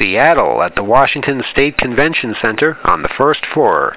Seattle at the Washington State Convention Center on the first floor.